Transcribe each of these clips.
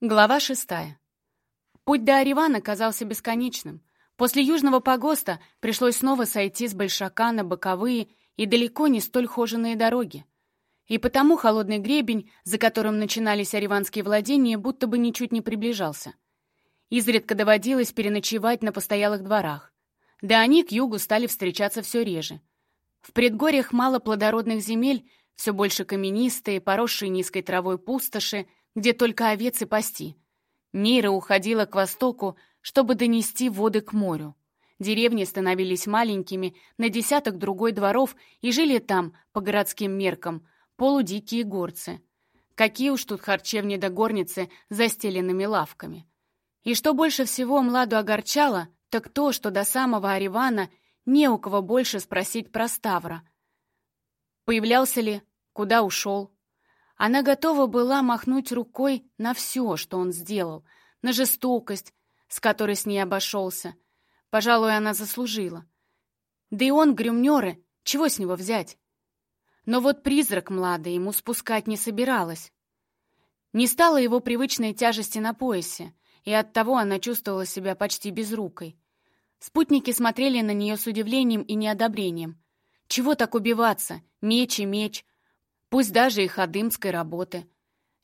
Глава шестая. Путь до Аривана казался бесконечным. После южного погоста пришлось снова сойти с Большака на боковые и далеко не столь хоженые дороги. И потому холодный гребень, за которым начинались ариванские владения, будто бы ничуть не приближался. Изредка доводилось переночевать на постоялых дворах. Да они к югу стали встречаться все реже. В предгорьях мало плодородных земель, все больше каменистые, поросшие низкой травой пустоши — где только овец и пасти. Нейра уходила к востоку, чтобы донести воды к морю. Деревни становились маленькими, на десяток другой дворов, и жили там, по городским меркам, полудикие горцы. Какие уж тут харчевни да горницы застеленными лавками. И что больше всего Младу огорчало, так то, что до самого Аривана не у кого больше спросить про Ставра. Появлялся ли, куда ушел, она готова была махнуть рукой на все, что он сделал, на жестокость, с которой с ней обошелся. Пожалуй, она заслужила. Да и он, грюмнеры, чего с него взять? Но вот призрак младый ему спускать не собиралась. Не стало его привычной тяжести на поясе, и оттого она чувствовала себя почти безрукой. Спутники смотрели на нее с удивлением и неодобрением. Чего так убиваться? Меч и меч пусть даже и ходымской работы.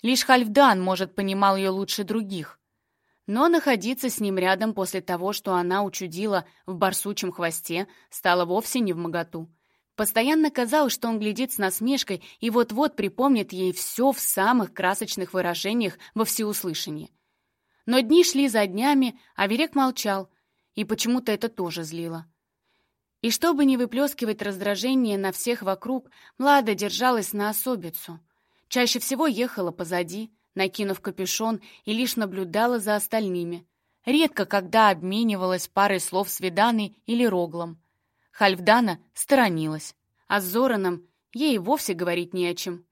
Лишь Хальфдан, может, понимал ее лучше других. Но находиться с ним рядом после того, что она учудила в барсучем хвосте, стало вовсе не в моготу. Постоянно казалось, что он глядит с насмешкой и вот-вот припомнит ей все в самых красочных выражениях во всеуслышание. Но дни шли за днями, а Верек молчал, и почему-то это тоже злило. И чтобы не выплескивать раздражение на всех вокруг, Млада держалась на особицу. Чаще всего ехала позади, накинув капюшон, и лишь наблюдала за остальными. Редко когда обменивалась парой слов с Виданой или Роглом. Хальфдана сторонилась, а с Зораном ей вовсе говорить не о чем.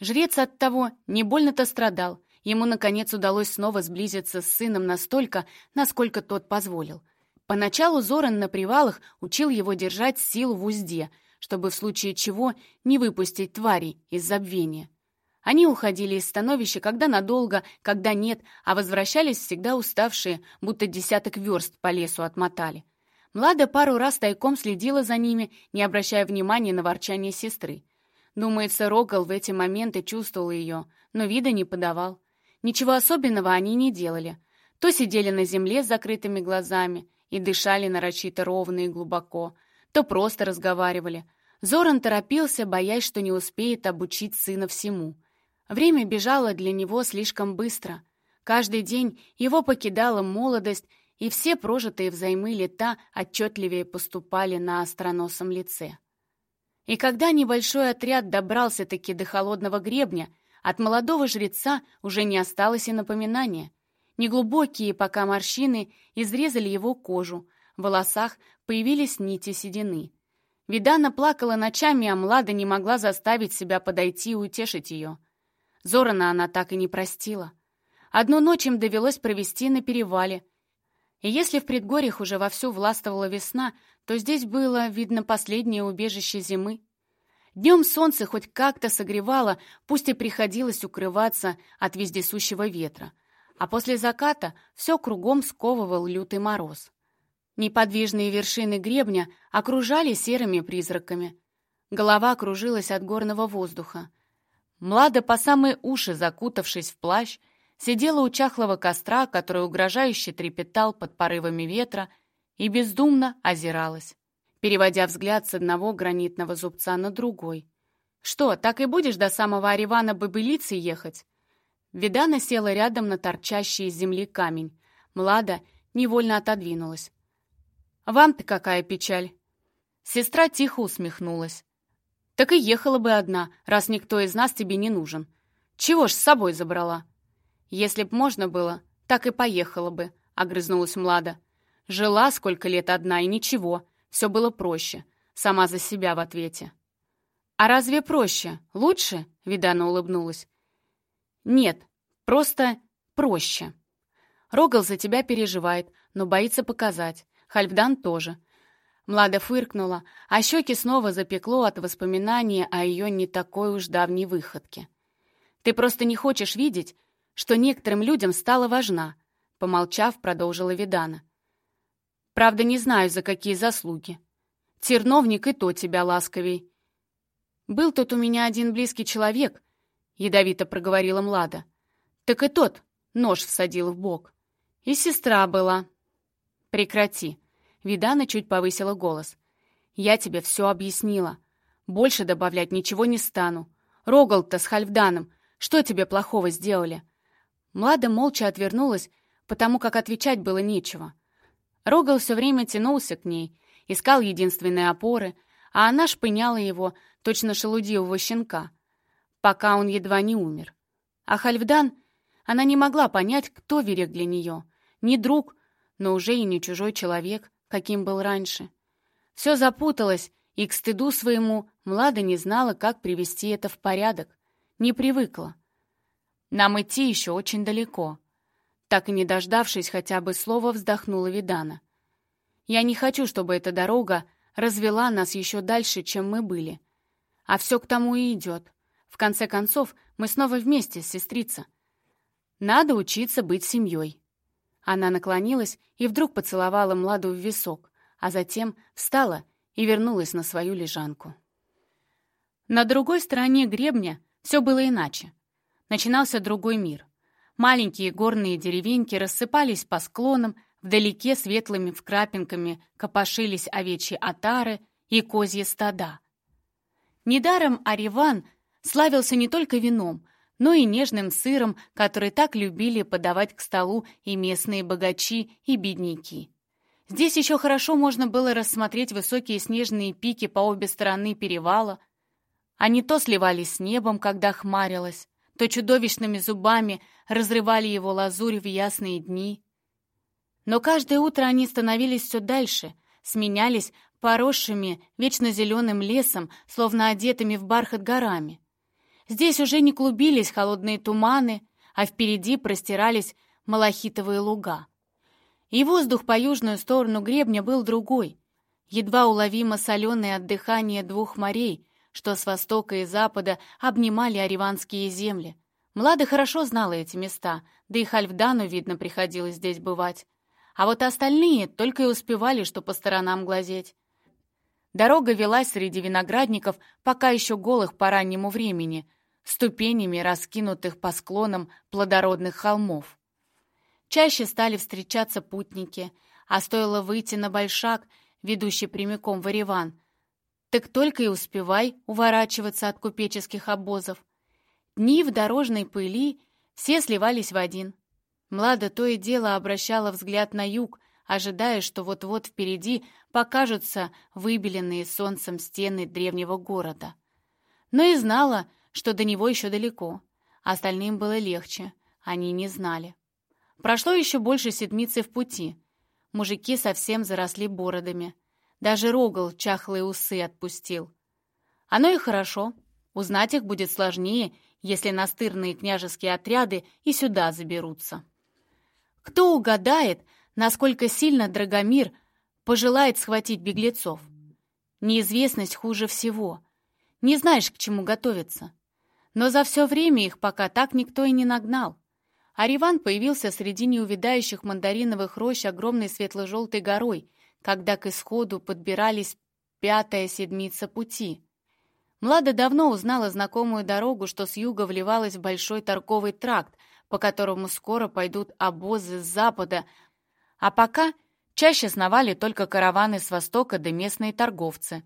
Жрец от того не больно-то страдал, ему, наконец, удалось снова сблизиться с сыном настолько, насколько тот позволил — Поначалу Зоран на привалах учил его держать силу в узде, чтобы в случае чего не выпустить тварей из забвения. Они уходили из становища когда надолго, когда нет, а возвращались всегда уставшие, будто десяток верст по лесу отмотали. Млада пару раз тайком следила за ними, не обращая внимания на ворчание сестры. Думается, Рогал в эти моменты чувствовал ее, но вида не подавал. Ничего особенного они не делали. То сидели на земле с закрытыми глазами, и дышали нарочито ровно и глубоко, то просто разговаривали. Зоран торопился, боясь, что не успеет обучить сына всему. Время бежало для него слишком быстро. Каждый день его покидала молодость, и все прожитые взаймы лета отчетливее поступали на остроносом лице. И когда небольшой отряд добрался-таки до холодного гребня, от молодого жреца уже не осталось и напоминания — Неглубокие пока морщины изрезали его кожу, в волосах появились нити седины. Видана плакала ночами, а Млада не могла заставить себя подойти и утешить ее. Зорана она так и не простила. Одну ночь им довелось провести на перевале. И если в предгорьях уже вовсю властвовала весна, то здесь было, видно, последнее убежище зимы. Днем солнце хоть как-то согревало, пусть и приходилось укрываться от вездесущего ветра — а после заката все кругом сковывал лютый мороз. Неподвижные вершины гребня окружали серыми призраками. Голова кружилась от горного воздуха. Млада по самые уши, закутавшись в плащ, сидела у чахлого костра, который угрожающе трепетал под порывами ветра, и бездумно озиралась, переводя взгляд с одного гранитного зубца на другой. «Что, так и будешь до самого Аривана бобылицы ехать?» Видана села рядом на торчащий из земли камень. Млада невольно отодвинулась. «Вам-то какая печаль!» Сестра тихо усмехнулась. «Так и ехала бы одна, раз никто из нас тебе не нужен. Чего ж с собой забрала?» «Если б можно было, так и поехала бы», — огрызнулась Млада. «Жила сколько лет одна, и ничего, все было проще. Сама за себя в ответе». «А разве проще? Лучше?» — Видана улыбнулась. Нет, просто проще. Рогал за тебя переживает, но боится показать. Хальфдан тоже. Млада фыркнула, а щеки снова запекло от воспоминания о ее не такой уж давней выходке. Ты просто не хочешь видеть, что некоторым людям стала важна, помолчав, продолжила Видана. Правда, не знаю, за какие заслуги. Терновник и то тебя ласковей. Был тут у меня один близкий человек, ядовито проговорила Млада. Так и тот нож всадил в бок. И сестра была. Прекрати. Видана чуть повысила голос. Я тебе все объяснила. Больше добавлять ничего не стану. Рогал-то с Хальфданом. Что тебе плохого сделали?» Млада молча отвернулась, потому как отвечать было нечего. Рогал все время тянулся к ней, искал единственные опоры, а она шпыняла его, точно шелудивого щенка, пока он едва не умер. А Хальфдан, она не могла понять, кто Верек для нее. Не друг, но уже и не чужой человек, каким был раньше. Все запуталось, и к стыду своему Млада не знала, как привести это в порядок. Не привыкла. Нам идти еще очень далеко. Так и не дождавшись хотя бы слова, вздохнула Видана. Я не хочу, чтобы эта дорога развела нас еще дальше, чем мы были. А все к тому и идет. В конце концов, мы снова вместе, сестрица. Надо учиться быть семьей. Она наклонилась и вдруг поцеловала Младу в висок, а затем встала и вернулась на свою лежанку. На другой стороне гребня все было иначе. Начинался другой мир. Маленькие горные деревеньки рассыпались по склонам, вдалеке светлыми вкрапинками копошились овечьи отары и козьи стада. Недаром Ариван славился не только вином, но и нежным сыром, который так любили подавать к столу и местные богачи и бедняки. Здесь еще хорошо можно было рассмотреть высокие снежные пики по обе стороны перевала. Они то сливались с небом, когда хмарилось, то чудовищными зубами разрывали его лазурь в ясные дни. Но каждое утро они становились все дальше, сменялись поросшими вечно зеленым лесом, словно одетыми в бархат горами. Здесь уже не клубились холодные туманы, а впереди простирались малахитовые луга. И воздух по южную сторону гребня был другой, едва уловимо соленый от дыхания двух морей, что с востока и запада обнимали ариванские земли. Млада хорошо знала эти места, да и Хальфдану, видно, приходилось здесь бывать. А вот остальные только и успевали, что по сторонам глазеть. Дорога велась среди виноградников, пока еще голых по раннему времени, ступенями раскинутых по склонам плодородных холмов. Чаще стали встречаться путники, а стоило выйти на большак, ведущий прямиком в Ереван, так только и успевай уворачиваться от купеческих обозов. Дни в дорожной пыли все сливались в один. Млада то и дело обращала взгляд на юг, ожидая, что вот-вот впереди покажутся выбеленные солнцем стены древнего города. Но и знала, что до него еще далеко. Остальным было легче, они не знали. Прошло еще больше седмицы в пути. Мужики совсем заросли бородами. Даже Рогал чахлые усы отпустил. Оно и хорошо. Узнать их будет сложнее, если настырные княжеские отряды и сюда заберутся. Кто угадает, насколько сильно Драгомир пожелает схватить беглецов? Неизвестность хуже всего. Не знаешь, к чему готовиться. Но за все время их пока так никто и не нагнал. Ариван появился среди неувядающих мандариновых рощ огромной светло-желтой горой, когда к исходу подбирались пятая седмица пути. Млада давно узнала знакомую дорогу, что с юга вливалась в большой торговый тракт, по которому скоро пойдут обозы с запада, а пока чаще сновали только караваны с востока да местные торговцы.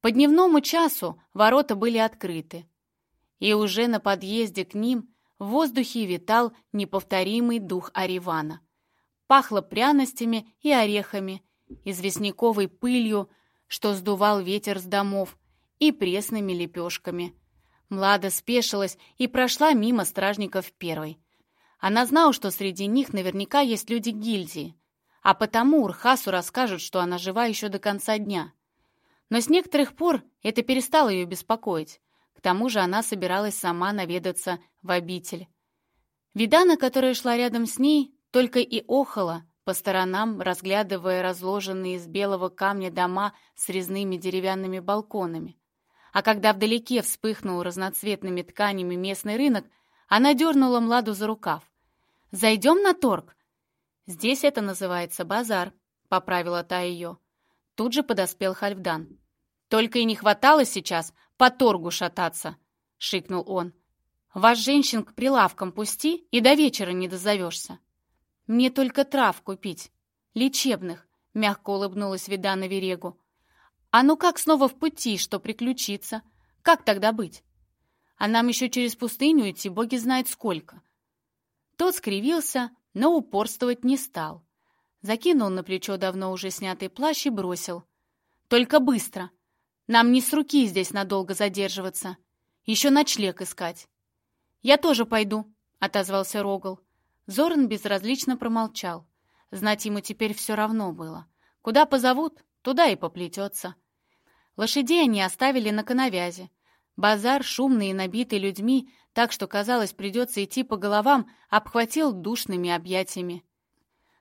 По дневному часу ворота были открыты, и уже на подъезде к ним в воздухе витал неповторимый дух Аривана. Пахло пряностями и орехами, известняковой пылью, что сдувал ветер с домов, и пресными лепешками. Млада спешилась и прошла мимо стражников первой. Она знала, что среди них наверняка есть люди гильдии, а потому Урхасу расскажут, что она жива еще до конца дня. Но с некоторых пор это перестало ее беспокоить. К тому же она собиралась сама наведаться в обитель. Видана, которая шла рядом с ней, только и охала по сторонам, разглядывая разложенные из белого камня дома с резными деревянными балконами. А когда вдалеке вспыхнул разноцветными тканями местный рынок, Она дернула Младу за рукав. «Зайдем на торг?» «Здесь это называется базар», — поправила та ее. Тут же подоспел Хальфдан. «Только и не хватало сейчас по торгу шататься», — шикнул он. «Вас, женщин, к прилавкам пусти, и до вечера не дозовешься». «Мне только трав купить, лечебных», — мягко улыбнулась Видана Верегу. «А ну как снова в пути, что приключиться? Как тогда быть?» а нам еще через пустыню идти боги знают сколько». Тот скривился, но упорствовать не стал. Закинул на плечо давно уже снятый плащ и бросил. «Только быстро! Нам не с руки здесь надолго задерживаться. Еще ночлег искать». «Я тоже пойду», — отозвался Рогал. Зоран безразлично промолчал. Знать ему теперь все равно было. Куда позовут, туда и поплетется. Лошадей они оставили на коновязи, Базар, шумный и набитый людьми, так что, казалось, придется идти по головам, обхватил душными объятиями.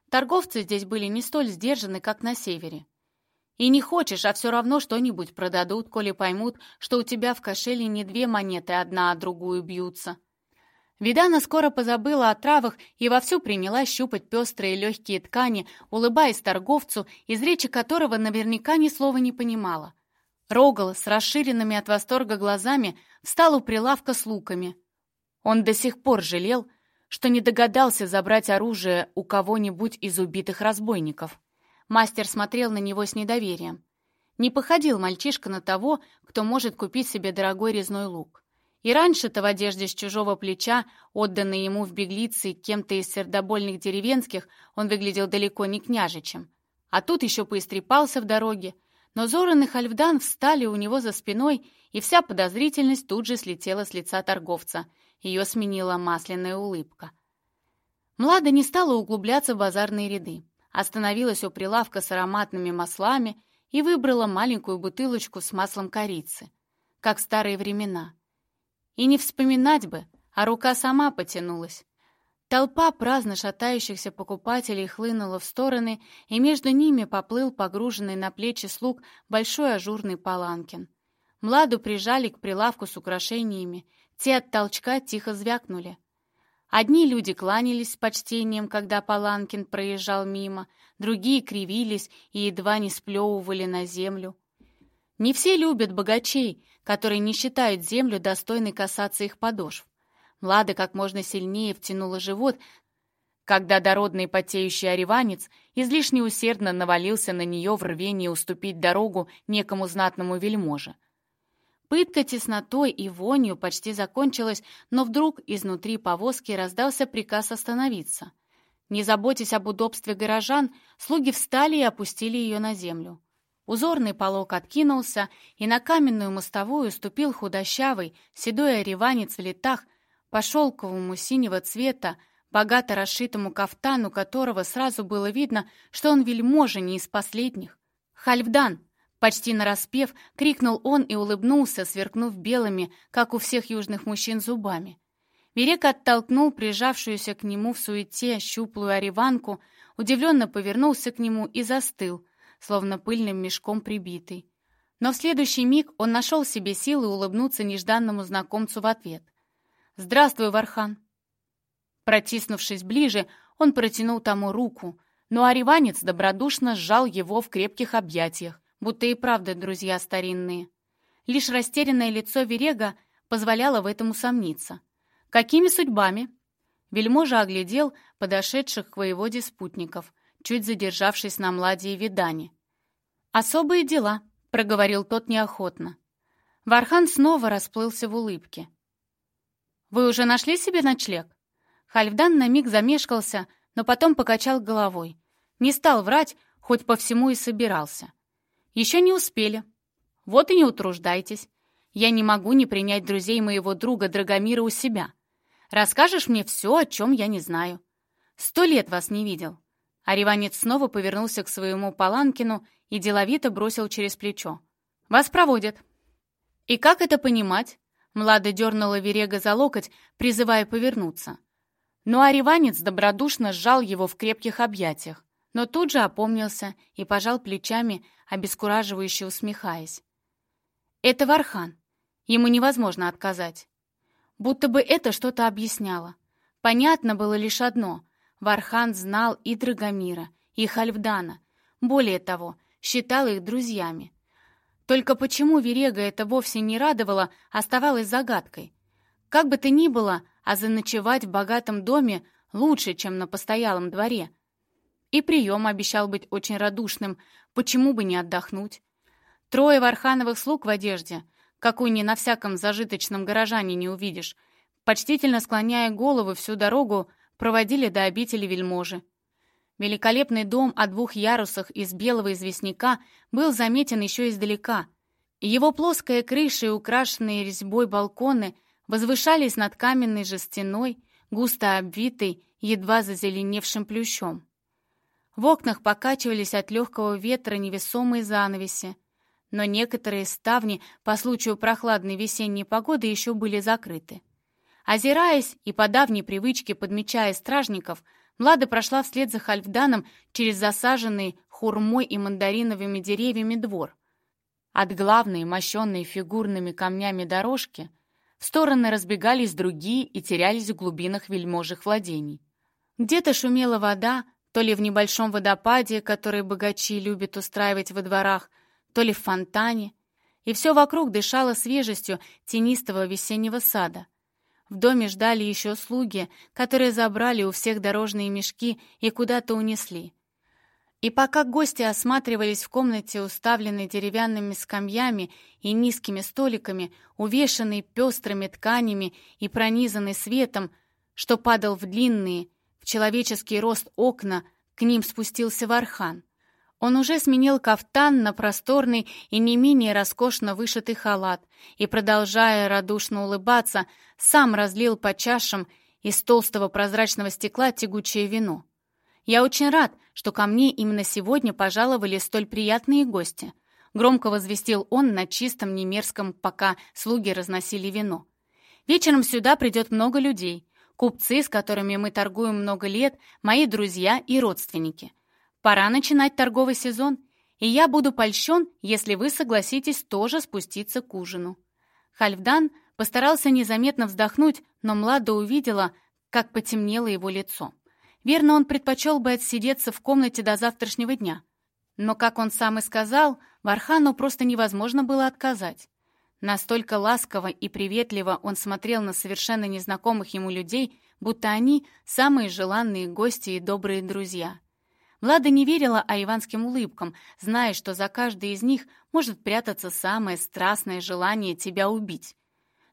Торговцы здесь были не столь сдержаны, как на севере. И не хочешь, а все равно что-нибудь продадут, коли поймут, что у тебя в кошеле не две монеты одна, а другую бьются. Видана скоро позабыла о травах и вовсю принялась щупать пестрые легкие ткани, улыбаясь торговцу, из речи которого наверняка ни слова не понимала. Рогал с расширенными от восторга глазами встал у прилавка с луками. Он до сих пор жалел, что не догадался забрать оружие у кого-нибудь из убитых разбойников. Мастер смотрел на него с недоверием. Не походил мальчишка на того, кто может купить себе дорогой резной лук. И раньше-то в одежде с чужого плеча, отданной ему в беглицы кем-то из сердобольных деревенских, он выглядел далеко не княжичем. А тут еще поистрепался в дороге, но Зоран и Хальфдан встали у него за спиной, и вся подозрительность тут же слетела с лица торговца. Ее сменила масляная улыбка. Млада не стала углубляться в базарные ряды. Остановилась у прилавка с ароматными маслами и выбрала маленькую бутылочку с маслом корицы, как в старые времена. И не вспоминать бы, а рука сама потянулась. Толпа праздно шатающихся покупателей хлынула в стороны, и между ними поплыл погруженный на плечи слуг большой ажурный паланкин. Младу прижали к прилавку с украшениями, те от толчка тихо звякнули. Одни люди кланялись с почтением, когда Паланкин проезжал мимо, другие кривились и едва не сплевывали на землю. Не все любят богачей, которые не считают землю достойной касаться их подошв. Лада как можно сильнее втянула живот, когда дородный потеющий ореванец излишне усердно навалился на нее в рвении уступить дорогу некому знатному вельможе. Пытка теснотой и вонью почти закончилась, но вдруг изнутри повозки раздался приказ остановиться. Не заботясь об удобстве горожан, слуги встали и опустили ее на землю. Узорный полог откинулся, и на каменную мостовую ступил худощавый, седой ореванец в летах по шелковому синего цвета, богато расшитому кафтану которого сразу было видно, что он вельможа не из последних. «Хальфдан!» Почти нараспев, крикнул он и улыбнулся, сверкнув белыми, как у всех южных мужчин, зубами. Верек оттолкнул прижавшуюся к нему в суете щуплую ореванку, удивленно повернулся к нему и застыл, словно пыльным мешком прибитый. Но в следующий миг он нашел себе силы улыбнуться нежданному знакомцу в ответ. «Здравствуй, Вархан!» Протиснувшись ближе, он протянул тому руку, но ориванец добродушно сжал его в крепких объятиях, будто и правда друзья старинные. Лишь растерянное лицо Верега позволяло в этом усомниться. «Какими судьбами?» Вельможа оглядел подошедших к воеводе спутников, чуть задержавшись на Младе и Видане. «Особые дела», — проговорил тот неохотно. Вархан снова расплылся в улыбке. «Вы уже нашли себе ночлег?» Хальфдан на миг замешкался, но потом покачал головой. Не стал врать, хоть по всему и собирался. «Еще не успели. Вот и не утруждайтесь. Я не могу не принять друзей моего друга Драгомира у себя. Расскажешь мне все, о чем я не знаю. Сто лет вас не видел». Ариванец снова повернулся к своему Паланкину и деловито бросил через плечо. «Вас проводят». «И как это понимать?» Млада дернула Верега за локоть, призывая повернуться. Но Ариванец добродушно сжал его в крепких объятиях, но тут же опомнился и пожал плечами, обескураживающе усмехаясь. «Это Вархан. Ему невозможно отказать. Будто бы это что-то объясняло. Понятно было лишь одно. Вархан знал и Драгомира, и Хальфдана. Более того, считал их друзьями. Только почему Верега это вовсе не радовало, оставалось загадкой. Как бы то ни было, а заночевать в богатом доме лучше, чем на постоялом дворе. И прием обещал быть очень радушным, почему бы не отдохнуть. Трое вархановых слуг в одежде, какую ни на всяком зажиточном горожане не увидишь, почтительно склоняя головы всю дорогу, проводили до обители вельможи. Великолепный дом о двух ярусах из белого известняка был заметен еще издалека. Его плоская крыша и украшенные резьбой балконы возвышались над каменной же стеной, густо обвитой, едва зазеленевшим плющом. В окнах покачивались от легкого ветра невесомые занавеси, но некоторые ставни по случаю прохладной весенней погоды еще были закрыты. Озираясь и по давней привычке подмечая стражников, Млада прошла вслед за Хальфданом через засаженный хурмой и мандариновыми деревьями двор. От главной, мощенной фигурными камнями дорожки, в стороны разбегались другие и терялись в глубинах вельможих владений. Где-то шумела вода, то ли в небольшом водопаде, который богачи любят устраивать во дворах, то ли в фонтане, и все вокруг дышало свежестью тенистого весеннего сада. В доме ждали еще слуги, которые забрали у всех дорожные мешки и куда-то унесли. И пока гости осматривались в комнате, уставленной деревянными скамьями и низкими столиками, увешанной пестрыми тканями и пронизанной светом, что падал в длинные, в человеческий рост окна, к ним спустился Вархан. Он уже сменил кафтан на просторный и не менее роскошно вышитый халат и, продолжая радушно улыбаться, сам разлил по чашам из толстого прозрачного стекла тягучее вино. «Я очень рад, что ко мне именно сегодня пожаловали столь приятные гости», громко возвестил он на чистом немерзком, пока слуги разносили вино. «Вечером сюда придет много людей, купцы, с которыми мы торгуем много лет, мои друзья и родственники». Пора начинать торговый сезон, и я буду польщен, если вы согласитесь тоже спуститься к ужину». Хальфдан постарался незаметно вздохнуть, но Млада увидела, как потемнело его лицо. Верно, он предпочел бы отсидеться в комнате до завтрашнего дня. Но, как он сам и сказал, Вархану просто невозможно было отказать. Настолько ласково и приветливо он смотрел на совершенно незнакомых ему людей, будто они самые желанные гости и добрые друзья — Влада не верила айванским улыбкам, зная, что за каждой из них может прятаться самое страстное желание тебя убить.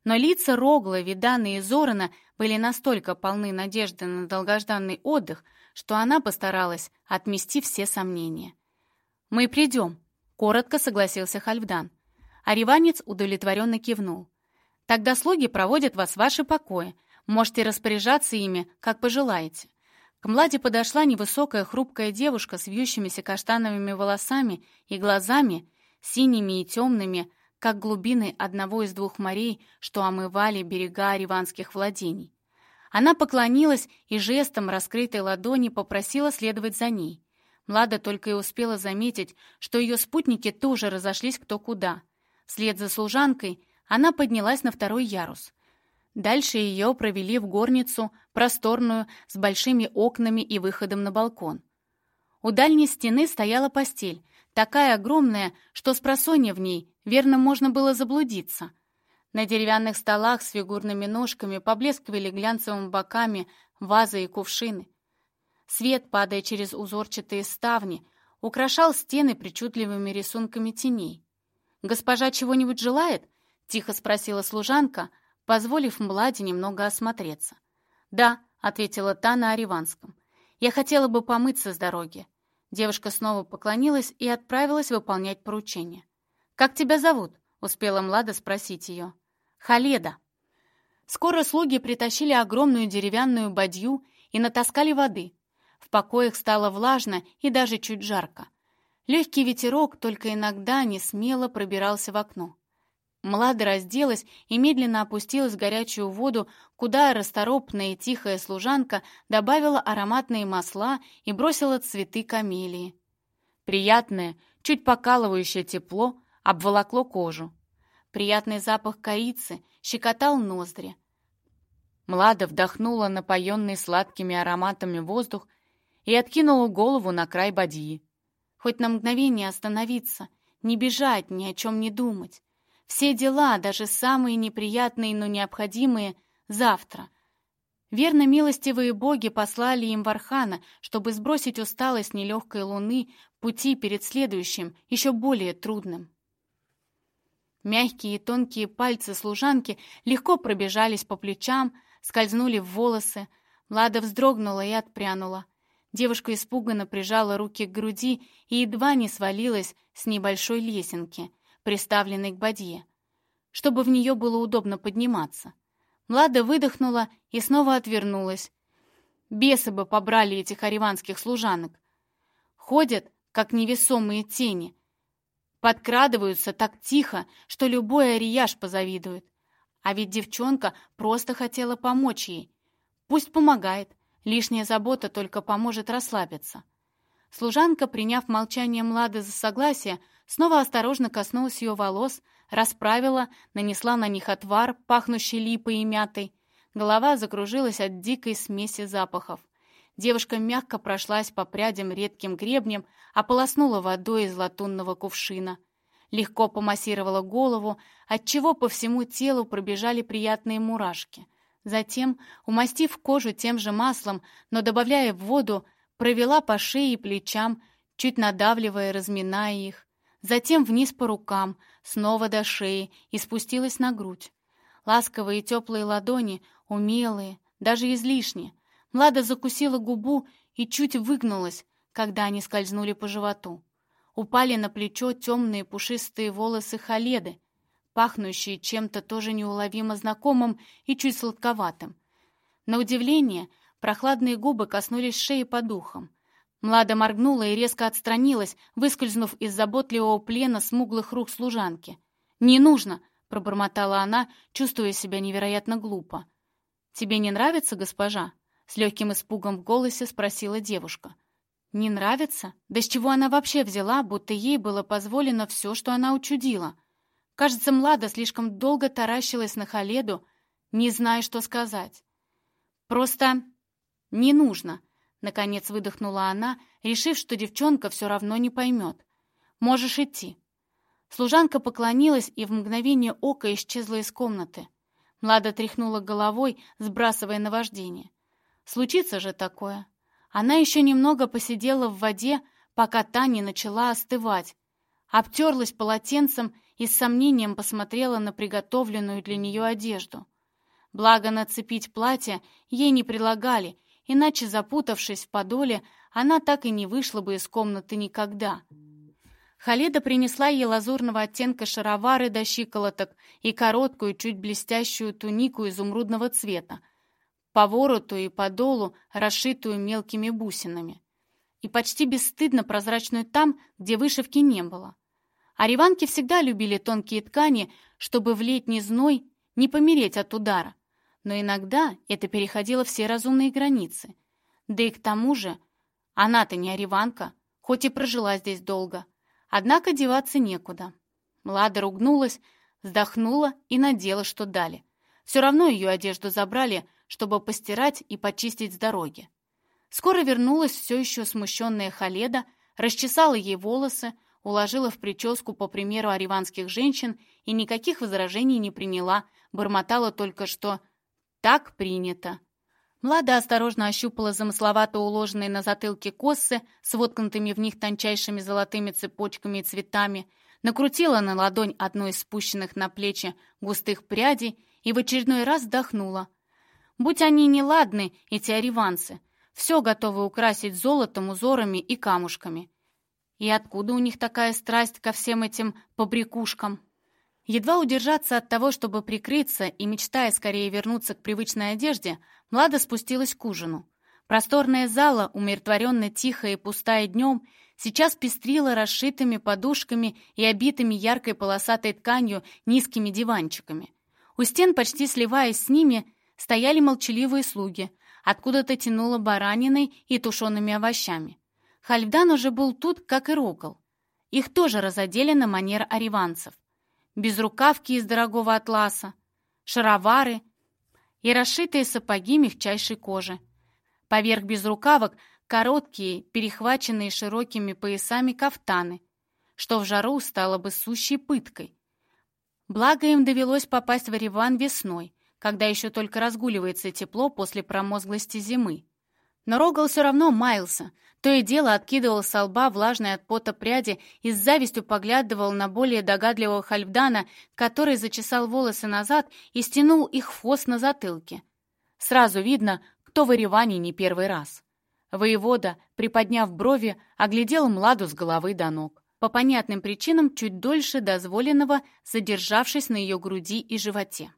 Но лица Рогла, Видана и Зорана были настолько полны надежды на долгожданный отдых, что она постаралась отмести все сомнения. «Мы придем», — коротко согласился Хальфдан. Ариванец удовлетворенно кивнул. «Тогда слуги проводят вас в ваши покои. Можете распоряжаться ими, как пожелаете. К Младе подошла невысокая хрупкая девушка с вьющимися каштановыми волосами и глазами, синими и темными, как глубины одного из двух морей, что омывали берега риванских владений. Она поклонилась и жестом раскрытой ладони попросила следовать за ней. Млада только и успела заметить, что ее спутники тоже разошлись кто куда. Вслед за служанкой она поднялась на второй ярус. Дальше ее провели в горницу, просторную, с большими окнами и выходом на балкон. У дальней стены стояла постель, такая огромная, что с просонья в ней, верно, можно было заблудиться. На деревянных столах с фигурными ножками поблескивали глянцевыми боками вазы и кувшины. Свет, падая через узорчатые ставни, украшал стены причудливыми рисунками теней. «Госпожа чего-нибудь желает?» — тихо спросила служанка — позволив Младе немного осмотреться. «Да», — ответила та на ариванском. «Я хотела бы помыться с дороги». Девушка снова поклонилась и отправилась выполнять поручение. «Как тебя зовут?» — успела Млада спросить ее. «Халеда». Скоро слуги притащили огромную деревянную бадью и натаскали воды. В покоях стало влажно и даже чуть жарко. Легкий ветерок только иногда не смело пробирался в окно. Млада разделась и медленно опустилась в горячую воду, куда расторопная и тихая служанка добавила ароматные масла и бросила цветы камелии. Приятное, чуть покалывающее тепло обволокло кожу. Приятный запах корицы щекотал ноздри. Млада вдохнула напоенный сладкими ароматами воздух и откинула голову на край бадьи. Хоть на мгновение остановиться, не бежать, ни о чем не думать. Все дела, даже самые неприятные, но необходимые, завтра. Верно, милостивые боги послали им Вархана, чтобы сбросить усталость нелегкой луны пути перед следующим, еще более трудным. Мягкие и тонкие пальцы служанки легко пробежались по плечам, скользнули в волосы. Влада вздрогнула и отпрянула. Девушка испуганно прижала руки к груди и едва не свалилась с небольшой лесенки, приставленной к бадье, чтобы в нее было удобно подниматься. Млада выдохнула и снова отвернулась. Бесы бы побрали этих ариванских служанок. Ходят, как невесомые тени. Подкрадываются так тихо, что любой арияж позавидует. А ведь девчонка просто хотела помочь ей. Пусть помогает. Лишняя забота только поможет расслабиться. Служанка, приняв молчание Млады за согласие, снова осторожно коснулась ее волос, расправила, нанесла на них отвар, пахнущий липой и мятой. Голова закружилась от дикой смеси запахов. Девушка мягко прошлась по прядям редким гребнем, ополоснула водой из латунного кувшина. Легко помассировала голову, отчего по всему телу пробежали приятные мурашки. Затем, умастив кожу тем же маслом, но добавляя в воду, провела по шее и плечам, чуть надавливая, разминая их. Затем вниз по рукам, снова до шеи и спустилась на грудь. Ласковые теплые ладони, умелые, даже излишне. Млада закусила губу и чуть выгнулась, когда они скользнули по животу. Упали на плечо темные пушистые волосы Халеды, пахнущие чем-то тоже неуловимо знакомым и чуть сладковатым. На удивление, прохладные губы коснулись шеи по духам. Млада моргнула и резко отстранилась, выскользнув из заботливого плена смуглых рук служанки. «Не нужно!» — пробормотала она, чувствуя себя невероятно глупо. «Тебе не нравится, госпожа?» — с легким испугом в голосе спросила девушка. «Не нравится? Да с чего она вообще взяла, будто ей было позволено все, что она учудила?» Кажется, Млада слишком долго таращилась на Халеду, не зная, что сказать. «Просто не нужно», — наконец выдохнула она, решив, что девчонка все равно не поймет. «Можешь идти». Служанка поклонилась и в мгновение ока исчезла из комнаты. Млада тряхнула головой, сбрасывая наваждение. Случится же такое. Она еще немного посидела в воде, пока та не начала остывать, обтерлась полотенцем и с сомнением посмотрела на приготовленную для нее одежду. Благо нацепить платье ей не предлагали, иначе, запутавшись в подоле, она так и не вышла бы из комнаты никогда. Халида принесла ей лазурного оттенка шаровары до щиколоток и короткую, чуть блестящую тунику изумрудного цвета, по вороту и по долу, расшитую мелкими бусинами, и почти бесстыдно прозрачную там, где вышивки не было. А риванки всегда любили тонкие ткани, чтобы в летний зной не помереть от удара. Но иногда это переходило все разумные границы. Да и к тому же, она-то не ариванка, хоть и прожила здесь долго. Однако деваться некуда. Млада ругнулась, вздохнула и надела, что дали. Все равно ее одежду забрали, чтобы постирать и почистить с дороги. Скоро вернулась все еще смущенная Халеда, расчесала ей волосы, уложила в прическу по примеру ариванских женщин и никаких возражений не приняла, бормотала только что «так принято». Млада осторожно ощупала замысловато уложенные на затылке косы с воткнутыми в них тончайшими золотыми цепочками и цветами, накрутила на ладонь одну из спущенных на плечи густых прядей и в очередной раз вдохнула. Будь они неладны, эти ариванцы, все готовы украсить золотом, узорами и камушками. И откуда у них такая страсть ко всем этим побрякушкам? Едва удержаться от того, чтобы прикрыться и, мечтая скорее вернуться к привычной одежде, Млада спустилась к ужину. Просторная зала, умиротворенно тихая и пустая днем, сейчас пестрила расшитыми подушками и обитыми яркой полосатой тканью низкими диванчиками. У стен, почти сливаясь с ними, стояли молчаливые слуги, откуда-то тянуло бараниной и тушеными овощами. Хальфдан уже был тут, как и Рокол. Их тоже разодели на манер ариванцев. Безрукавки из дорогого атласа, шаровары и расшитые сапоги мягчайшей кожи. Поверх безрукавок короткие, перехваченные широкими поясами кафтаны, что в жару стало бы сущей пыткой. Благо им довелось попасть в Ереван весной, когда еще только разгуливается тепло после промозглости зимы. Но Рогал все равно маялся, то и дело откидывал со лба влажные от пота пряди и с завистью поглядывал на более догадливого Хальфдана, который зачесал волосы назад и стянул их хвост на затылке. Сразу видно, кто в Ереване не первый раз. Воевода, приподняв брови, оглядел Младу с головы до ног. По понятным причинам чуть дольше дозволенного, задержавшись на ее груди и животе.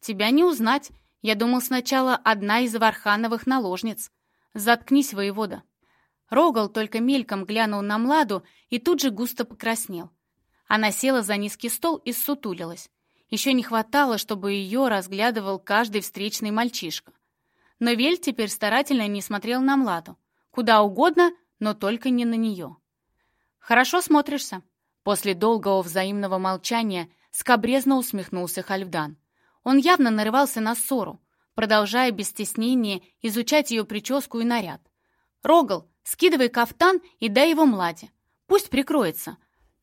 «Тебя не узнать. Я думал сначала одна из Вархановых наложниц. «Заткнись, воевода!» Рогал только мельком глянул на Младу и тут же густо покраснел. Она села за низкий стол и сутулилась. Еще не хватало, чтобы ее разглядывал каждый встречный мальчишка. Но Вель теперь старательно не смотрел на Младу. Куда угодно, но только не на нее. «Хорошо смотришься». После долгого взаимного молчания скобрезно усмехнулся Хальфдан. Он явно нарывался на ссору, продолжая без стеснения изучать ее прическу и наряд. «Рогал, скидывай кафтан и дай его Младе. Пусть прикроется.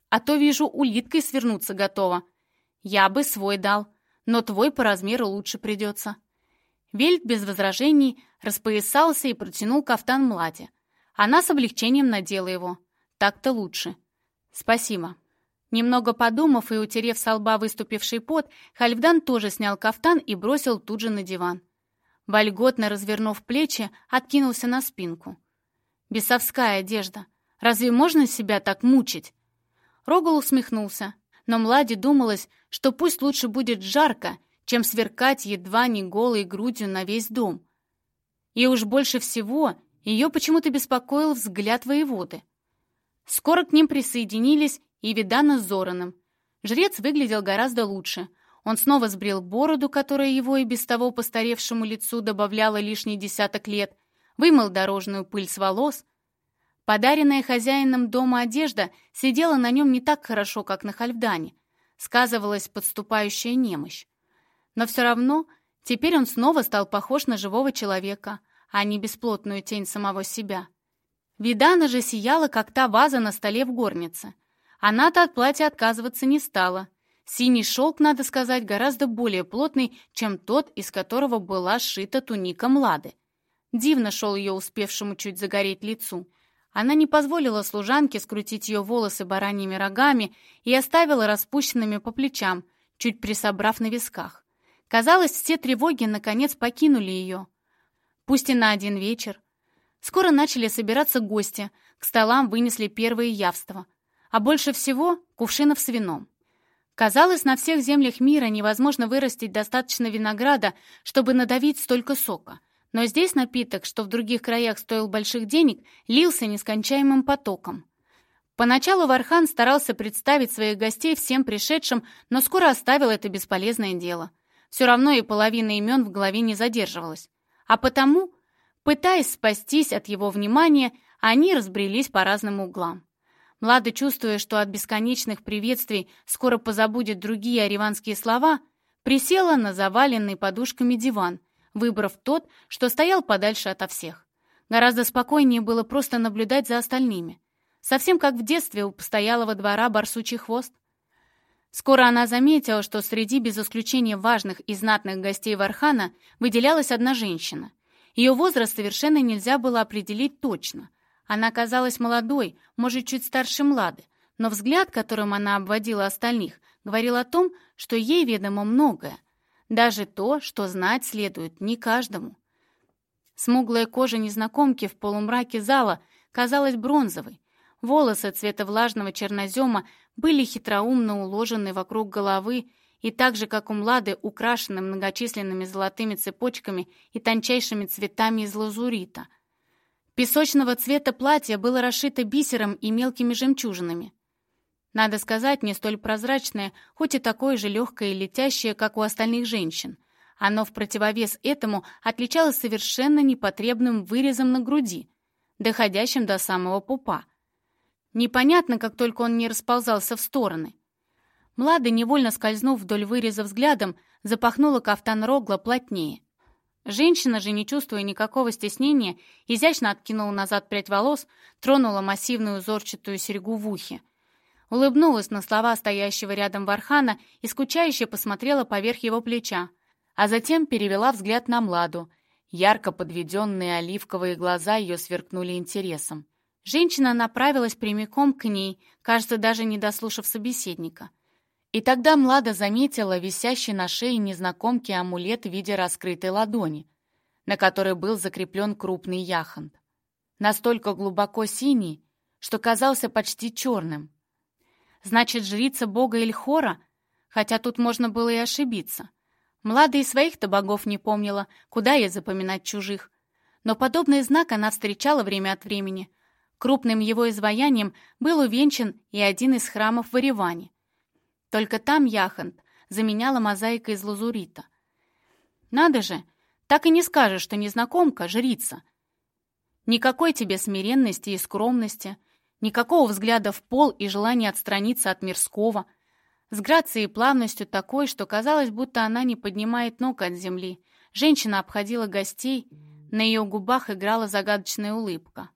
А то, вижу, улиткой свернуться готова. Я бы свой дал, но твой по размеру лучше придется». Вельт без возражений распоясался и протянул кафтан Младе. Она с облегчением надела его. Так-то лучше. «Спасибо». Немного подумав и утерев со лба выступивший пот, Хальфдан тоже снял кафтан и бросил тут же на диван. Вольготно развернув плечи, откинулся на спинку. «Бесовская одежда. Разве можно себя так мучить?» Рогал усмехнулся, но Младе думалось, что пусть лучше будет жарко, чем сверкать едва не голой грудью на весь дом. И уж больше всего ее почему-то беспокоил взгляд воеводы. Скоро к ним присоединились и Видана с Зораном. Жрец выглядел гораздо лучше. Он снова сбрил бороду, которая его и без того постаревшему лицу добавляла лишний десяток лет, вымыл дорожную пыль с волос. Подаренная хозяином дома одежда сидела на нем не так хорошо, как на Хальфдане. Сказывалась подступающая немощь. Но все равно теперь он снова стал похож на живого человека, а не бесплотную тень самого себя. Видана же сияла, как та ваза на столе в горнице. Она-то от платья отказываться не стала. Синий шелк, надо сказать, гораздо более плотный, чем тот, из которого была сшита туника Млады. Дивно шел ее успевшему чуть загореть лицу. Она не позволила служанке скрутить ее волосы бараньими рогами и оставила распущенными по плечам, чуть присобрав на висках. Казалось, все тревоги наконец покинули ее. Пусть и на один вечер. Скоро начали собираться гости, к столам вынесли первые явства а больше всего кувшинов с вином. Казалось, на всех землях мира невозможно вырастить достаточно винограда, чтобы надавить столько сока. Но здесь напиток, что в других краях стоил больших денег, лился нескончаемым потоком. Поначалу Вархан старался представить своих гостей всем пришедшим, но скоро оставил это бесполезное дело. Все равно и половина имен в голове не задерживалась. А потому, пытаясь спастись от его внимания, они разбрелись по разным углам. Млада, чувствуя, что от бесконечных приветствий скоро позабудет другие ариванские слова, присела на заваленный подушками диван, выбрав тот, что стоял подальше ото всех. Гораздо спокойнее было просто наблюдать за остальными. Совсем как в детстве у постоялого двора барсучий хвост. Скоро она заметила, что среди без исключения важных и знатных гостей Вархана выделялась одна женщина. Ее возраст совершенно нельзя было определить точно — она казалась молодой, может, чуть старше Млады, но взгляд, которым она обводила остальных, говорил о том, что ей ведомо многое, даже то, что знать следует не каждому. Смуглая кожа незнакомки в полумраке зала казалась бронзовой. Волосы цвета влажного чернозема были хитроумно уложены вокруг головы и так же, как у Млады, украшены многочисленными золотыми цепочками и тончайшими цветами из лазурита — Песочного цвета платье было расшито бисером и мелкими жемчужинами. Надо сказать, не столь прозрачное, хоть и такое же легкое и летящее, как у остальных женщин. Оно в противовес этому отличалось совершенно непотребным вырезом на груди, доходящим до самого пупа. Непонятно, как только он не расползался в стороны. Млада, невольно скользнув вдоль выреза взглядом, запахнула кафтан Рогла плотнее. Женщина же, не чувствуя никакого стеснения, изящно откинула назад прядь волос, тронула массивную узорчатую серьгу в ухе. Улыбнулась на слова стоящего рядом Вархана и скучающе посмотрела поверх его плеча, а затем перевела взгляд на Младу. Ярко подведенные оливковые глаза ее сверкнули интересом. Женщина направилась прямиком к ней, кажется, даже не дослушав собеседника. И тогда Млада заметила висящий на шее незнакомки амулет в виде раскрытой ладони, на которой был закреплен крупный яхонт. Настолько глубоко синий, что казался почти черным. Значит, жрица бога Эльхора, хотя тут можно было и ошибиться. Млада и своих-то богов не помнила, куда ей запоминать чужих. Но подобный знак она встречала время от времени. Крупным его изваянием был увенчан и один из храмов в Ереване. Только там Яхант заменяла мозаика из лазурита. Надо же, так и не скажешь, что незнакомка — жрица. Никакой тебе смиренности и скромности, никакого взгляда в пол и желания отстраниться от мирского — с грацией и плавностью такой, что казалось, будто она не поднимает ног от земли. Женщина обходила гостей, на ее губах играла загадочная улыбка.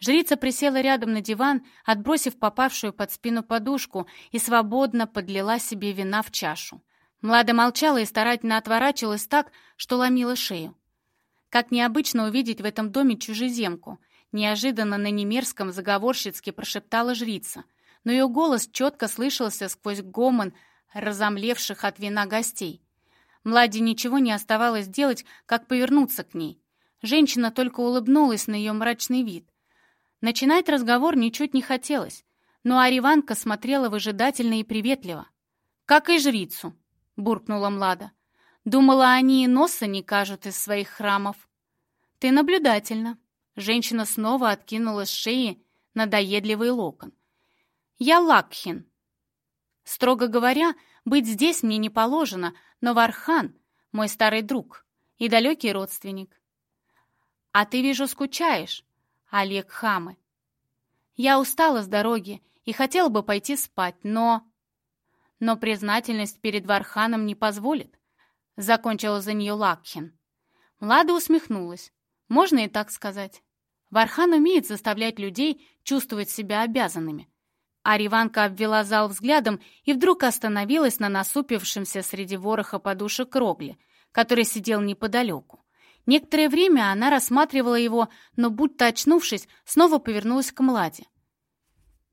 Жрица присела рядом на диван, отбросив попавшую под спину подушку, и свободно подлила себе вина в чашу. Млада молчала и старательно отворачивалась так, что ломила шею. Как необычно увидеть в этом доме чужеземку. Неожиданно на немерском заговорщицки прошептала жрица — но ее голос четко слышался сквозь гомон разомлевших от вина гостей. Младе ничего не оставалось делать, как повернуться к ней. Женщина только улыбнулась на ее мрачный вид. Начинать разговор ничуть не хотелось, но Ариванка смотрела выжидательно и приветливо. «Как и жрицу», — буркнула Млада. «Думала, они и носа не кажут из своих храмов». «Ты наблюдательна». Женщина снова откинула с шеи надоедливый локон. Я Лакхин. Строго говоря, быть здесь мне не положено, но Вархан — мой старый друг и далекий родственник. А ты, вижу, скучаешь, Олег Хамы. Я устала с дороги и хотела бы пойти спать, но... Но признательность перед Варханом не позволит, — закончила за нее Лакхин. Млада усмехнулась. Можно и так сказать. Вархан умеет заставлять людей чувствовать себя обязанными. Ариванка обвела зал взглядом и вдруг остановилась на насупившемся среди вороха подушек Рогли, который сидел неподалеку. Некоторое время она рассматривала его, но, будто очнувшись, снова повернулась к Младе.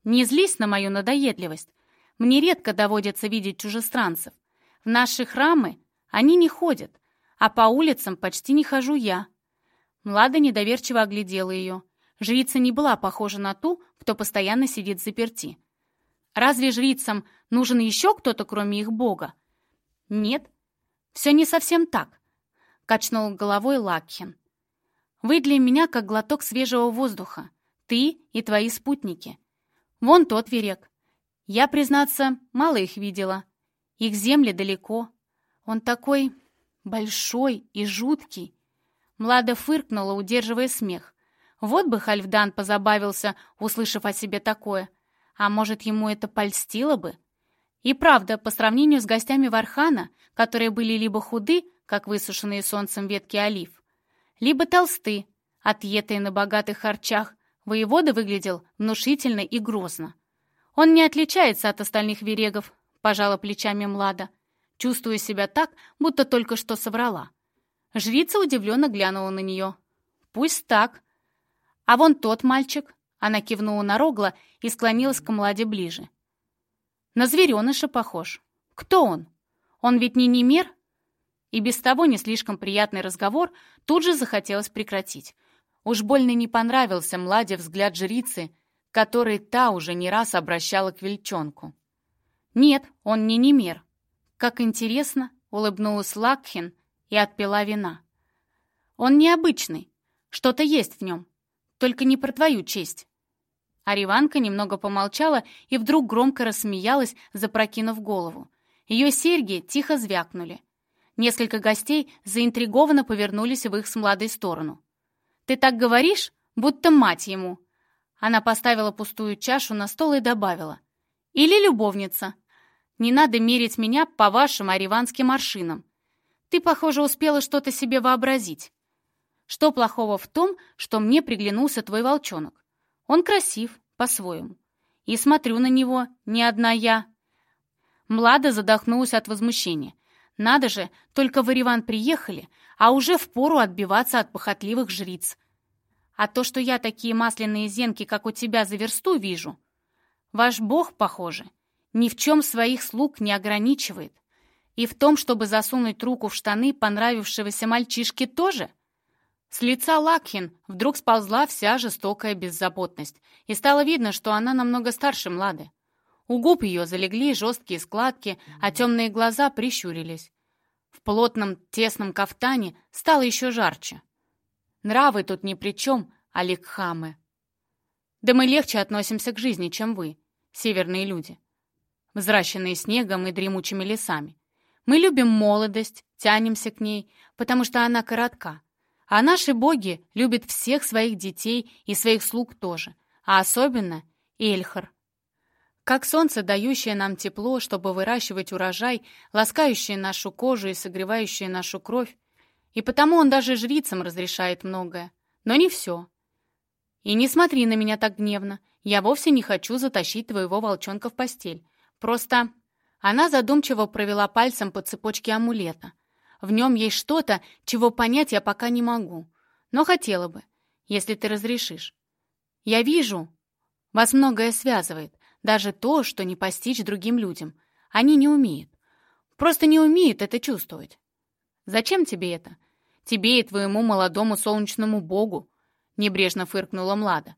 «Не злись на мою надоедливость. Мне редко доводится видеть чужестранцев. В наши храмы они не ходят, а по улицам почти не хожу я». Млада недоверчиво оглядела ее. Жрица не была похожа на ту, кто постоянно сидит заперти. Разве жрицам нужен еще кто-то, кроме их бога? Нет, все не совсем так, качнул головой Лакхин. Вы для меня как глоток свежего воздуха, ты и твои спутники. Вон тот верек. Я, признаться, мало их видела. Их земли далеко. Он такой большой и жуткий. Млада фыркнула, удерживая смех. Вот бы Хальфдан позабавился, услышав о себе такое. А может, ему это польстило бы? И правда, по сравнению с гостями Вархана, которые были либо худы, как высушенные солнцем ветки олив, либо толсты, отъетые на богатых харчах, воевода выглядел внушительно и грозно. Он не отличается от остальных верегов, пожала плечами Млада, чувствуя себя так, будто только что соврала. Жрица удивленно глянула на нее. «Пусть так», «А вон тот мальчик!» Она кивнула на Рогла и склонилась к Младе ближе. «На звереныша похож. Кто он? Он ведь не Немер?» И без того не слишком приятный разговор тут же захотелось прекратить. Уж больно не понравился Младе взгляд жрицы, который та уже не раз обращала к Вельчонку. «Нет, он не Немер. Как интересно!» — улыбнулась Лакхин и отпила вина. «Он необычный. Что-то есть в нем. Только не про твою честь». Ариванка немного помолчала и вдруг громко рассмеялась, запрокинув голову. Ее серьги тихо звякнули. Несколько гостей заинтригованно повернулись в их с младой сторону. «Ты так говоришь, будто мать ему!» Она поставила пустую чашу на стол и добавила. «Или любовница!» Не надо мерить меня по вашим ариванским аршинам. Ты, похоже, успела что-то себе вообразить. Что плохого в том, что мне приглянулся твой волчонок? Он красив, по-своему. И смотрю на него, не одна я. Млада задохнулась от возмущения. Надо же, только в Ириван приехали, а уже впору отбиваться от похотливых жриц. А то, что я такие масляные зенки, как у тебя, за версту вижу, ваш бог, похоже, ни в чем своих слуг не ограничивает. И в том, чтобы засунуть руку в штаны понравившегося мальчишки тоже? С лица Лакхин вдруг сползла вся жестокая беззаботность, и стало видно, что она намного старше Млады. У губ ее залегли жесткие складки, а темные глаза прищурились. В плотном тесном кафтане стало еще жарче. Нравы тут ни при чем, Аликхамы. Да мы легче относимся к жизни, чем вы, северные люди взращенные снегом и дремучими лесами. Мы любим молодость, тянемся к ней, потому что она коротка. А наши боги любят всех своих детей и своих слуг тоже, а особенно Эльхар. Как солнце, дающее нам тепло, чтобы выращивать урожай, ласкающее нашу кожу и согревающее нашу кровь, и потому он даже жрицам разрешает многое, но не все. И не смотри на меня так гневно, я вовсе не хочу затащить твоего волчонка в постель. Просто она задумчиво провела пальцем по цепочке амулета. В нем есть что-то, чего понять я пока не могу, но хотела бы, если ты разрешишь. Я вижу, вас многое связывает, даже то, что не постичь другим людям. Они не умеют. Просто не умеют это чувствовать. Зачем тебе это? Тебе и твоему молодому солнечному богу, небрежно фыркнула Млада.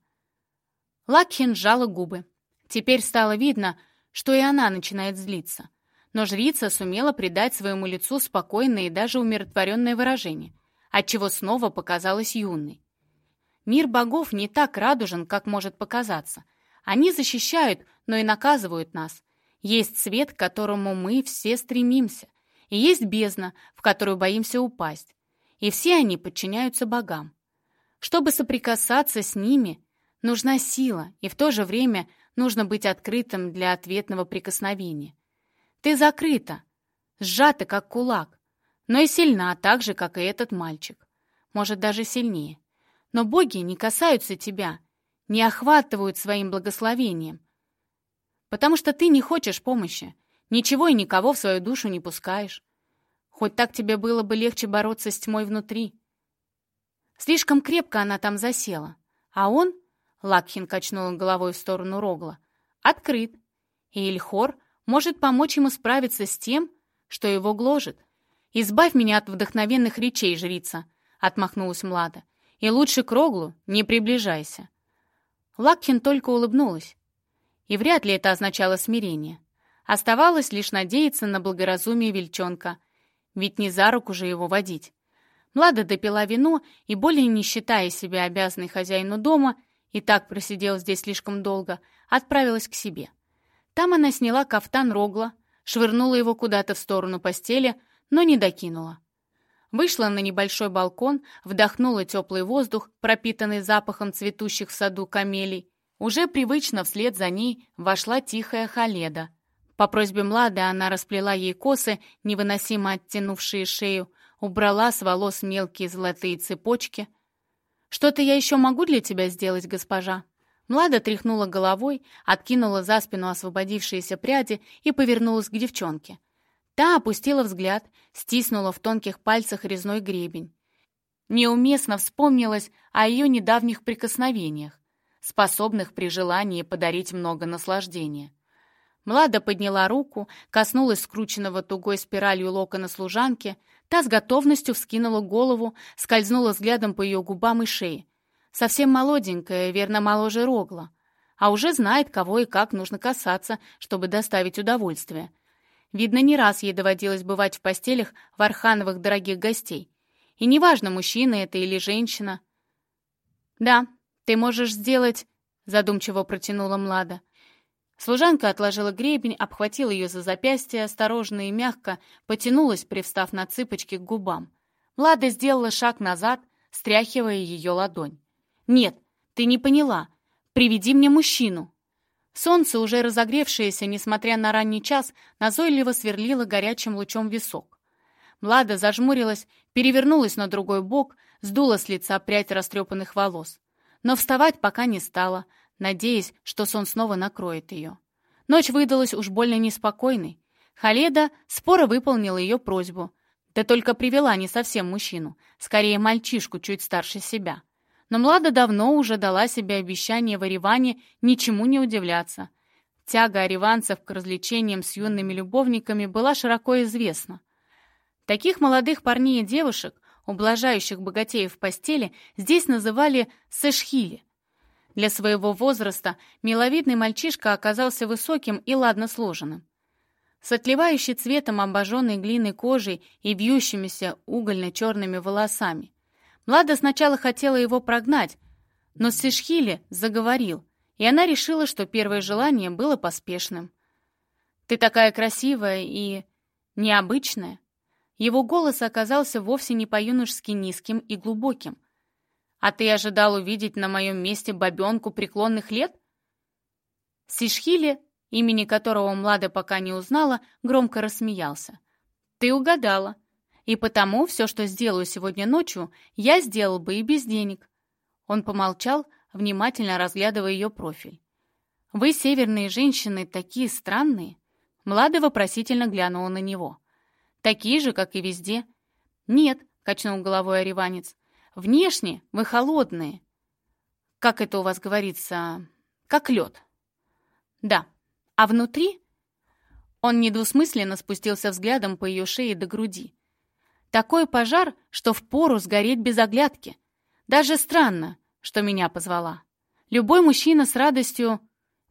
Лакхин сжала губы. Теперь стало видно, что и она начинает злиться. Но жрица сумела придать своему лицу спокойное и даже умиротворенное выражение, отчего снова показалась юной. Мир богов не так радужен, как может показаться. Они защищают, но и наказывают нас. Есть свет, к которому мы все стремимся, и есть бездна, в которую боимся упасть. И все они подчиняются богам. Чтобы соприкасаться с ними, нужна сила, и в то же время Нужно быть открытым для ответного прикосновения. Ты закрыта, сжата, как кулак, но и сильна так же, как и этот мальчик. Может, даже сильнее. Но боги не касаются тебя, не охватывают своим благословением. Потому что ты не хочешь помощи, ничего и никого в свою душу не пускаешь. Хоть так тебе было бы легче бороться с тьмой внутри. Слишком крепко она там засела, а он Лакхин качнул головой в сторону Рогла. «Открыт. И Ильхор может помочь ему справиться с тем, что его гложет. Избавь меня от вдохновенных речей, жрица», — отмахнулась Млада. «И лучше к Роглу не приближайся». Лакхин только улыбнулась. И вряд ли это означало смирение. Оставалось лишь надеяться на благоразумие Вельчонка, ведь не за руку же его водить. Млада допила вино и, более не считая себя обязанной хозяину дома, — и так просидел здесь слишком долго, отправилась к себе. Там она сняла кафтан Рогла, швырнула его куда-то в сторону постели, но не докинула. Вышла на небольшой балкон, вдохнула теплый воздух, пропитанный запахом цветущих в саду камелий. Уже привычно вслед за ней вошла тихая Халеда. По просьбе Млады она расплела ей косы, невыносимо оттянувшие шею, убрала с волос мелкие золотые цепочки — «Что-то я еще могу для тебя сделать, госпожа?» Млада тряхнула головой, откинула за спину освободившиеся пряди и повернулась к девчонке. Та опустила взгляд, стиснула в тонких пальцах резной гребень. Неуместно вспомнилась о ее недавних прикосновениях, способных при желании подарить много наслаждения. Млада подняла руку, коснулась скрученного тугой спиралью локона служанки, та с готовностью вскинула голову, скользнула взглядом по ее губам и шее. Совсем молоденькая, верно, моложе Рогла. А уже знает, кого и как нужно касаться, чтобы доставить удовольствие. Видно, не раз ей доводилось бывать в постелях в Архановых дорогих гостей. И неважно, мужчина это или женщина. «Да, ты можешь сделать...» — задумчиво протянула Млада. Служанка отложила гребень, обхватила ее за запястье, осторожно и мягко потянулась, привстав на цыпочки к губам. Влада сделала шаг назад, стряхивая ее ладонь. «Нет, ты не поняла. Приведи мне мужчину». Солнце, уже разогревшееся, несмотря на ранний час, назойливо сверлило горячим лучом висок. Млада зажмурилась, перевернулась на другой бок, сдула с лица прядь растрепанных волос. Но вставать пока не стала, надеясь, что сон снова накроет ее. Ночь выдалась уж больно неспокойной. Халеда споро выполнила ее просьбу, да только привела не совсем мужчину, скорее мальчишку чуть старше себя. Но Млада давно уже дала себе обещание в Ореване ничему не удивляться. Тяга ореванцев к развлечениям с юными любовниками была широко известна. Таких молодых парней и девушек, ублажающих богатеев в постели, здесь называли сэшхили. Для своего возраста миловидный мальчишка оказался высоким и ладно сложенным. С отливающей цветом обожженной глиной кожей и вьющимися угольно-черными волосами. Млада сначала хотела его прогнать, но Сишхили заговорил, и она решила, что первое желание было поспешным. «Ты такая красивая и необычная», его голос оказался вовсе не по-юношески низким и глубоким. «А ты ожидал увидеть на моем месте бабенку преклонных лет?» Сишхили, имени которого Млада пока не узнала, громко рассмеялся. «Ты угадала. И потому все, что сделаю сегодня ночью, я сделал бы и без денег». Он помолчал, внимательно разглядывая ее профиль. «Вы, северные женщины, такие странные!» Млада вопросительно глянула на него. Такие же, как и везде. Нет, качнул головой ореванец. Внешне вы холодные. Как это у вас говорится? Как лед. Да. А внутри? Он недвусмысленно спустился взглядом по ее шее до груди. Такой пожар, что впору сгореть без оглядки. Даже странно, что меня позвала. Любой мужчина с радостью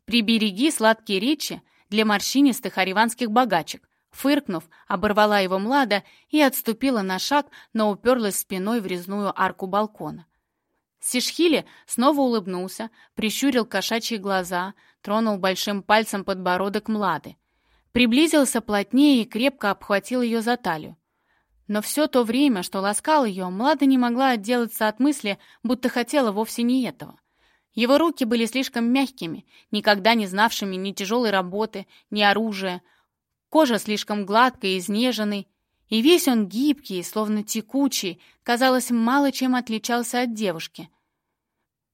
«Прибереги сладкие речи для морщинистых ариванских богачек», Фыркнув, оборвала его Млада и отступила на шаг, но уперлась спиной в резную арку балкона. Сишхили снова улыбнулся, прищурил кошачьи глаза, тронул большим пальцем подбородок Млады. Приблизился плотнее и крепко обхватил ее за талию. Но все то время, что ласкал ее, Млада не могла отделаться от мысли, будто хотела вовсе не этого. Его руки были слишком мягкими, никогда не знавшими ни тяжелой работы, ни оружия, Кожа слишком гладкая и изнеженной, и весь он гибкий, словно текучий, казалось, мало чем отличался от девушки.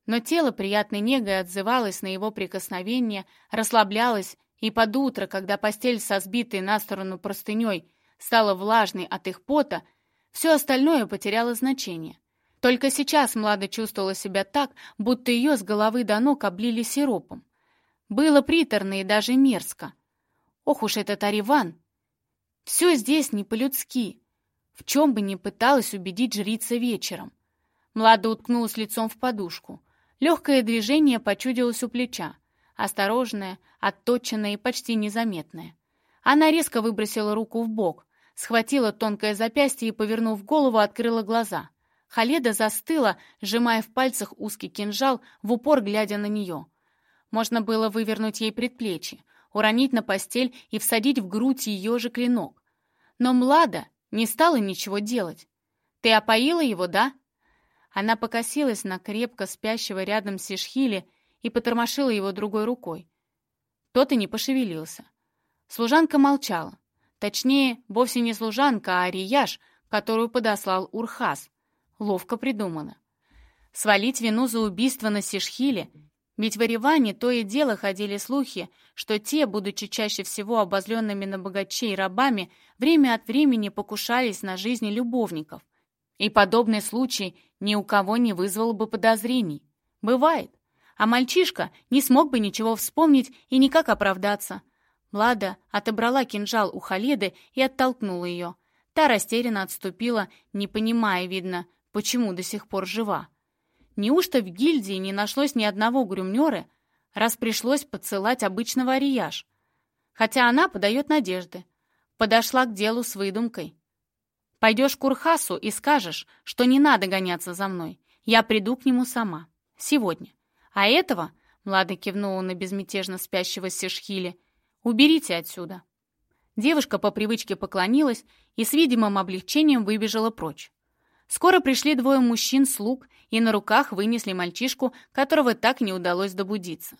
Но тело приятной негой отзывалось на его прикосновение, расслаблялось, и под утро, когда постель со сбитой на сторону простыней стала влажной от их пота, все остальное потеряло значение. Только сейчас Млада чувствовала себя так, будто ее с головы до ног облили сиропом. Было приторно и даже мерзко. Ох уж этот Ариван! Все здесь не по-людски. В чем бы ни пыталась убедить жрица вечером. Млада уткнулась лицом в подушку. Легкое движение почудилось у плеча. Осторожное, отточенное и почти незаметное. Она резко выбросила руку в бок, схватила тонкое запястье и, повернув голову, открыла глаза. Халеда застыла, сжимая в пальцах узкий кинжал, в упор глядя на нее. Можно было вывернуть ей предплечье, уронить на постель и всадить в грудь ее же клинок. Но Млада не стала ничего делать. «Ты опоила его, да?» Она покосилась на крепко спящего рядом Сишхили и потормошила его другой рукой. Тот и не пошевелился. Служанка молчала. Точнее, вовсе не служанка, а Арияш, которую подослал Урхас. Ловко придумано. Свалить вину за убийство на Сишхиле ведь в Ереване то и дело ходили слухи, что те, будучи чаще всего обозленными на богачей рабами, время от времени покушались на жизни любовников. И подобный случай ни у кого не вызвал бы подозрений. Бывает. А мальчишка не смог бы ничего вспомнить и никак оправдаться. Млада отобрала кинжал у Халиды и оттолкнула ее. Та растерянно отступила, не понимая, видно, почему до сих пор жива. Неужто в гильдии не нашлось ни одного грюмнера, раз пришлось подсылать обычного арияж? Хотя она подает надежды. Подошла к делу с выдумкой. Пойдешь к Урхасу и скажешь, что не надо гоняться за мной. Я приду к нему сама. Сегодня. А этого, Млада кивнула на безмятежно спящего Сешхили, уберите отсюда. Девушка по привычке поклонилась и с видимым облегчением выбежала прочь. Скоро пришли двое мужчин-слуг и на руках вынесли мальчишку, которого так не удалось добудиться.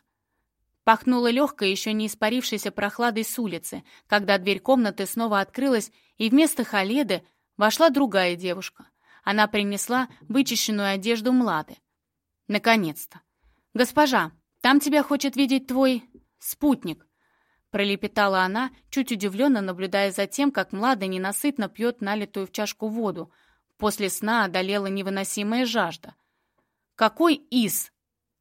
Пахнуло легкой, еще не испарившейся прохладой с улицы, когда дверь комнаты снова открылась, и вместо Халеды вошла другая девушка. Она принесла вычищенную одежду Млады. Наконец-то. «Госпожа, там тебя хочет видеть твой спутник», пролепетала она, чуть удивленно наблюдая за тем, как Млада ненасытно пьет налитую в чашку воду. После сна одолела невыносимая жажда. «Какой из?»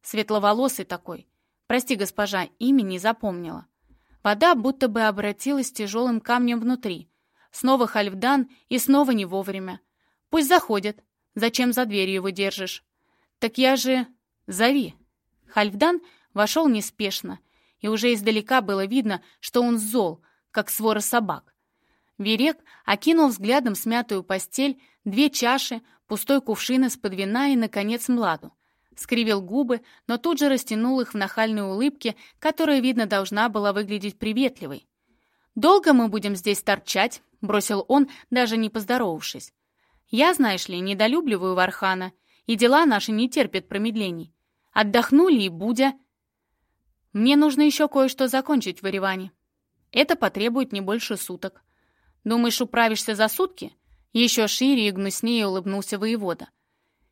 Светловолосый такой. Прости, госпожа, имя не запомнила. Вода будто бы обратилась тяжелым камнем внутри. Снова Хальфдан и снова не вовремя. Пусть заходит. Зачем за дверью его держишь? Так я же... Зови. Хальфдан вошел неспешно, и уже издалека было видно, что он зол, как свора собак. Верек окинул взглядом смятую постель, две чаши, пустой кувшин из-под вина и, наконец, младу — скривил губы, но тут же растянул их в нахальной улыбке, которая, видно, должна была выглядеть приветливой. «Долго мы будем здесь торчать?» — бросил он, даже не поздоровавшись. «Я, знаешь ли, недолюбливаю Вархана, и дела наши не терпят промедлений. Отдохнули и будя. Мне нужно еще кое-что закончить в Ереване. Это потребует не больше суток. Думаешь, управишься за сутки?» Еще шире и гнуснее улыбнулся воевода.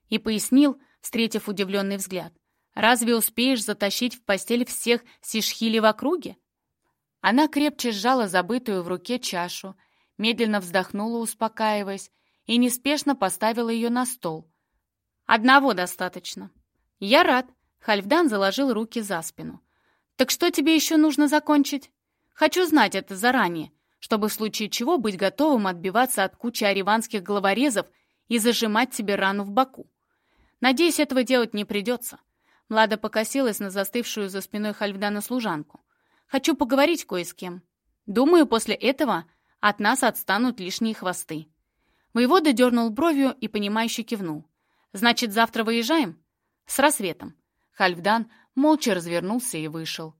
И пояснил, встретив удивленный взгляд. «Разве успеешь затащить в постель всех сишхили в округе?» Она крепче сжала забытую в руке чашу, медленно вздохнула, успокаиваясь, и неспешно поставила ее на стол. «Одного достаточно». «Я рад», — Хальфдан заложил руки за спину. «Так что тебе еще нужно закончить? Хочу знать это заранее, чтобы в случае чего быть готовым отбиваться от кучи ариванских головорезов и зажимать тебе рану в боку. Надеюсь, этого делать не придется. Млада покосилась на застывшую за спиной Хальфдана служанку. Хочу поговорить кое с кем. Думаю, после этого от нас отстанут лишние хвосты. Воевода дернул бровью и, понимающе кивнул. «Значит, завтра выезжаем?» «С рассветом». Хальфдан молча развернулся и вышел.